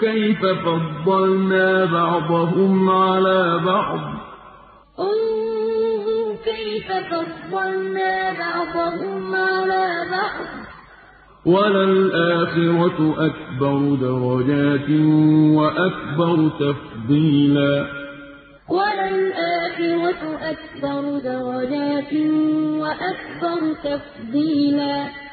كيف فضلنا بعضهم على بعض؟ انظر كيف فضلنا بعضهم على بعض. وللآخرة أكبر درجات وأكبر تفضيلا. وللآخرة أكبر درجات وأكبر تفضيلا.